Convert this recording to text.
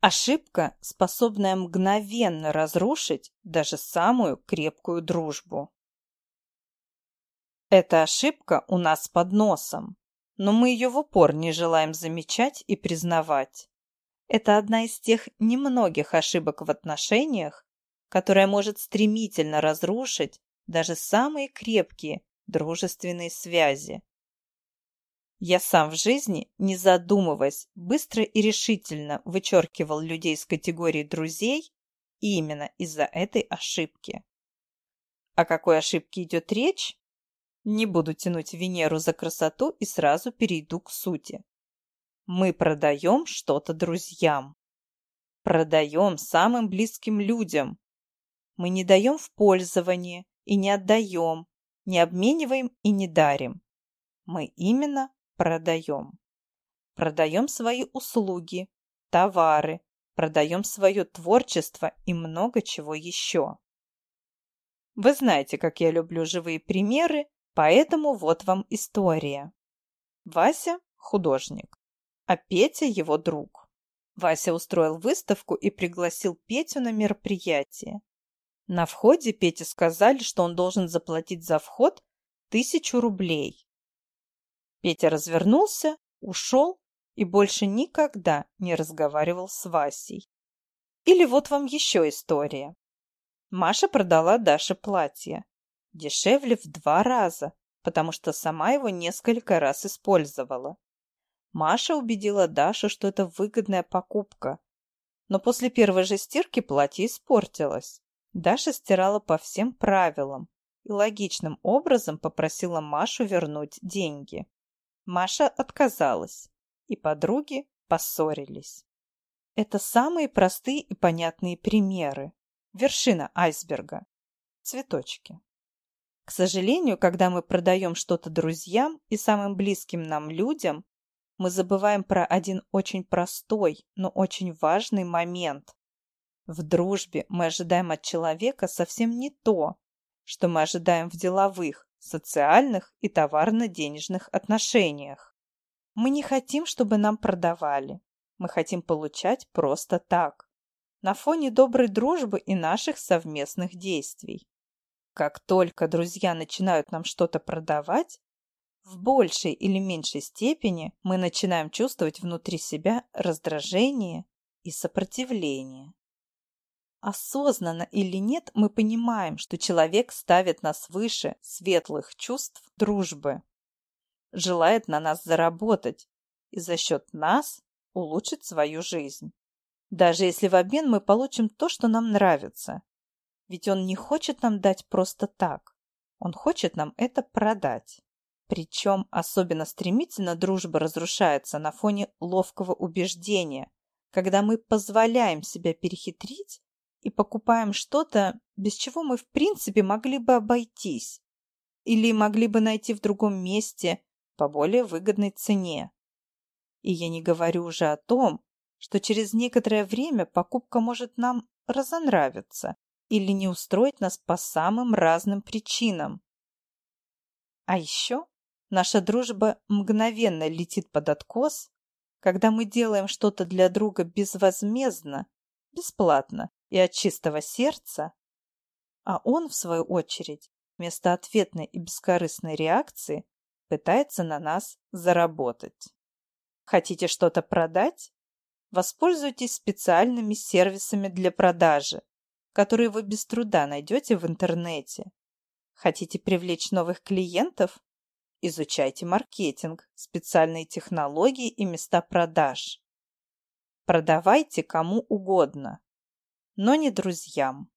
Ошибка, способная мгновенно разрушить даже самую крепкую дружбу. Эта ошибка у нас под носом, но мы ее в упор не желаем замечать и признавать. Это одна из тех немногих ошибок в отношениях, которая может стремительно разрушить даже самые крепкие дружественные связи. Я сам в жизни, не задумываясь, быстро и решительно вычеркивал людей из категории друзей именно из-за этой ошибки. О какой ошибке идет речь? Не буду тянуть Венеру за красоту и сразу перейду к сути. Мы продаем что-то друзьям. Продаем самым близким людям. Мы не даем в пользование и не отдаем, не обмениваем и не дарим. Мы именно продаем. Продаем свои услуги, товары, продаем свое творчество и много чего еще. Вы знаете, как я люблю живые примеры, поэтому вот вам история. Вася – художник, а Петя – его друг. Вася устроил выставку и пригласил Петю на мероприятие. На входе Пете сказали, что он должен заплатить за вход тысячу рублей. Петя развернулся, ушел и больше никогда не разговаривал с Васей. Или вот вам еще история. Маша продала Даше платье. Дешевле в два раза, потому что сама его несколько раз использовала. Маша убедила Дашу, что это выгодная покупка. Но после первой же стирки платье испортилось. Даша стирала по всем правилам и логичным образом попросила Машу вернуть деньги. Маша отказалась, и подруги поссорились. Это самые простые и понятные примеры. Вершина айсберга. Цветочки. К сожалению, когда мы продаем что-то друзьям и самым близким нам людям, мы забываем про один очень простой, но очень важный момент. В дружбе мы ожидаем от человека совсем не то, что мы ожидаем в деловых, социальных и товарно-денежных отношениях. Мы не хотим, чтобы нам продавали. Мы хотим получать просто так, на фоне доброй дружбы и наших совместных действий. Как только друзья начинают нам что-то продавать, в большей или меньшей степени мы начинаем чувствовать внутри себя раздражение и сопротивление. Осознанно или нет, мы понимаем, что человек ставит нас выше светлых чувств дружбы, желает на нас заработать и за счет нас улучшить свою жизнь. Даже если в обмен мы получим то, что нам нравится. Ведь он не хочет нам дать просто так. Он хочет нам это продать. Причем особенно стремительно дружба разрушается на фоне ловкого убеждения, когда мы позволяем себя перехитрить и покупаем что-то, без чего мы в принципе могли бы обойтись или могли бы найти в другом месте по более выгодной цене. И я не говорю уже о том, что через некоторое время покупка может нам разонравиться или не устроить нас по самым разным причинам. А еще наша дружба мгновенно летит под откос, когда мы делаем что-то для друга безвозмездно, бесплатно и от чистого сердца, а он, в свою очередь, вместо ответной и бескорыстной реакции пытается на нас заработать. Хотите что-то продать? Воспользуйтесь специальными сервисами для продажи, которые вы без труда найдете в интернете. Хотите привлечь новых клиентов? Изучайте маркетинг, специальные технологии и места продаж. Продавайте кому угодно, но не друзьям.